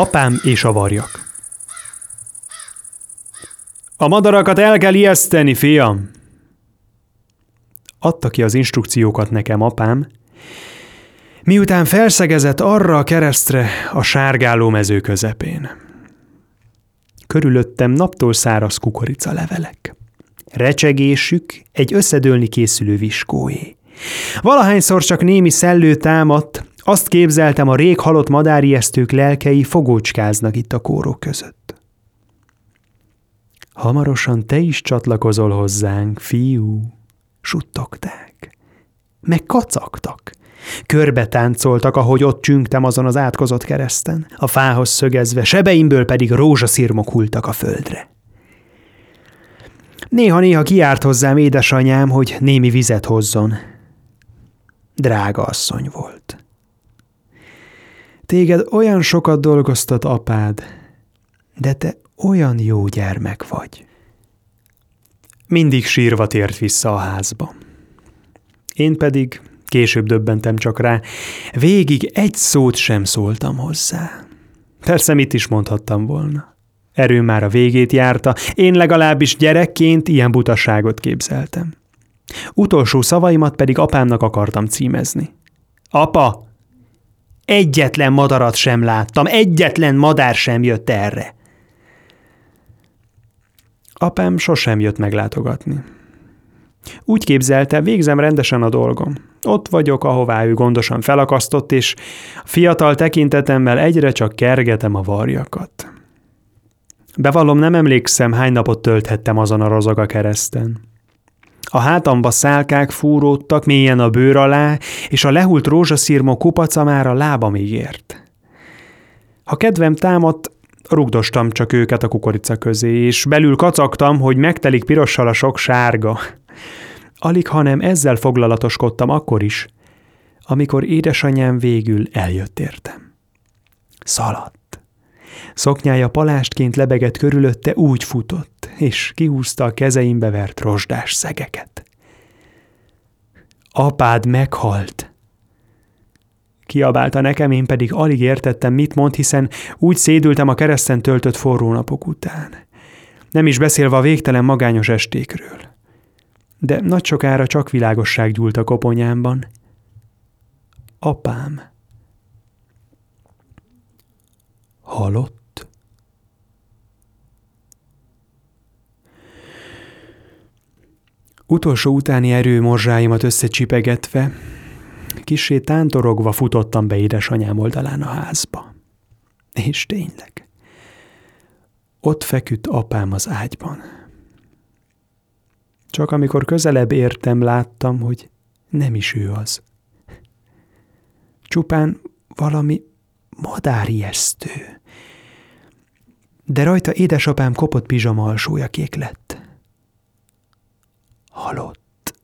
Apám és a varjak A madarakat el kell ijeszteni, fiam! Adta ki az instrukciókat nekem apám, miután felszegezett arra a keresztre a sárgáló mező közepén. Körülöttem naptól száraz kukorica levelek. Recsegésük egy összedőlni készülő viskóé. Valahányszor csak némi szellő támadt, azt képzeltem, a rég halott madárijesztők lelkei fogócskáznak itt a kórok között. Hamarosan te is csatlakozol hozzánk, fiú, suttogták. Meg kacagtak. Körbe táncoltak, ahogy ott csüngtem azon az átkozott kereszten, a fához szögezve, sebeimből pedig rózsaszirmok hultak a földre. Néha-néha kiárt hozzám édesanyám, hogy némi vizet hozzon. Drága asszony volt. Téged olyan sokat dolgoztat apád, de te olyan jó gyermek vagy. Mindig sírva tért vissza a házba. Én pedig később döbbentem csak rá, végig egy szót sem szóltam hozzá. Persze mit is mondhattam volna. Erő már a végét járta, én legalábbis gyerekként ilyen butaságot képzeltem. Utolsó szavaimat pedig apámnak akartam címezni. Apa, Egyetlen madarat sem láttam, egyetlen madár sem jött erre. Apám sosem jött meglátogatni. Úgy képzelte, végzem rendesen a dolgom. Ott vagyok, ahová ő gondosan felakasztott, és fiatal tekintetemmel egyre csak kergetem a varjakat. Bevallom, nem emlékszem, hány napot tölthettem azon a rozoga kereszten. A hátamba szálkák fúródtak mélyen a bőr alá, és a lehult rózsaszírmó kupaca már a lábamig ért. Ha kedvem támadt, rugdostam csak őket a kukorica közé, és belül kacagtam, hogy megtelik pirossal a sok sárga. Alig, hanem ezzel foglalatoskodtam akkor is, amikor édesanyám végül eljött értem. Szaladt. Szoknyája palástként lebegett körülötte, úgy futott, és kihúzta a kezeimbe vert rozsdás szegeket. Apád meghalt! Kiabálta nekem, én pedig alig értettem, mit mond, hiszen úgy szédültem a kereszten töltött forró napok után. Nem is beszélve a végtelen magányos estékről. De nagy sokára csak világosság gyúlt a koponyámban. Apám. Halott? Utolsó utáni erő morzsáimat összecsipegetve, kisé tántorogva futottam be édesanyám oldalán a házba. És tényleg, ott feküdt apám az ágyban. Csak amikor közelebb értem, láttam, hogy nem is ő az. Csupán valami madárijesztő. De rajta édesapám kopott pizsama alsója kék lett halott.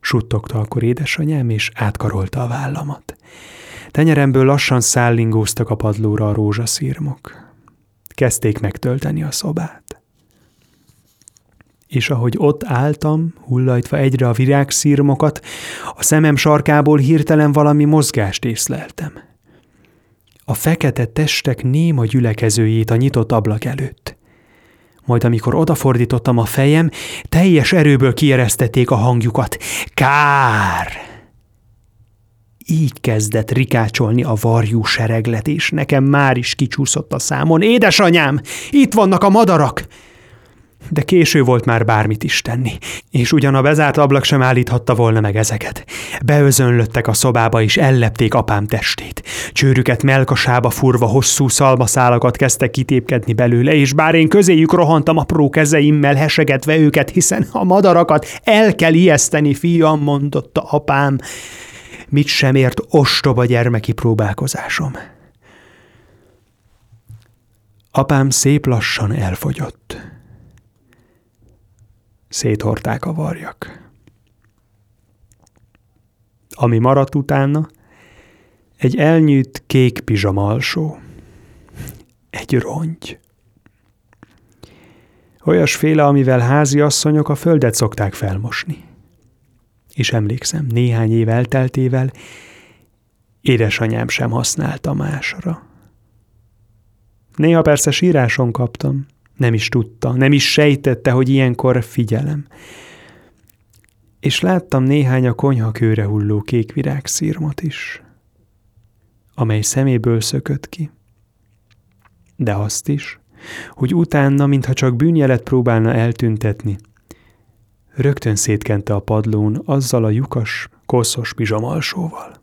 Suttogta akkor édesanyám, és átkarolta a vállamat. Tenyeremből lassan szállingóztak a padlóra a rózsaszírmok. Kezdték megtölteni a szobát. És ahogy ott álltam, hullajtva egyre a virágszírmokat, a szemem sarkából hirtelen valami mozgást észleltem. A fekete testek néma gyülekezőjét a nyitott ablak előtt. Majd amikor odafordítottam a fejem, teljes erőből kieresztették a hangjukat. Kár! Így kezdett rikácsolni a varjú sereglet, és nekem már is kicsúszott a számon. Édesanyám, itt vannak a madarak! De késő volt már bármit is tenni, és ugyan a bezárt ablak sem állíthatta volna meg ezeket. Beözönlöttek a szobába, és ellepték apám testét. Csőrüket melkasába furva hosszú szalmaszálakat kezdtek kitépkedni belőle, és bár én közéjük rohantam apró kezeimmel, hesegetve őket, hiszen a madarakat el kell ijeszteni, fiam, mondotta apám. Mit sem ért ostoba gyermeki próbálkozásom. Apám szép lassan elfogyott széthorták a varjak. Ami maradt utána, egy elnyűjt kék pizsama alsó. Egy rongy. Olyasféle, amivel házi asszonyok a földet szokták felmosni. És emlékszem, néhány év elteltével Édesanyám sem használta másra. Néha persze síráson kaptam, nem is tudta, nem is sejtette, hogy ilyenkor figyelem. És láttam néhány a konyha kőre hulló kék virágszírmot is, amely szeméből szökött ki. De azt is, hogy utána, mintha csak bűnjelet próbálna eltüntetni, rögtön szétkente a padlón azzal a lyukas, koszos pizsamalsóval.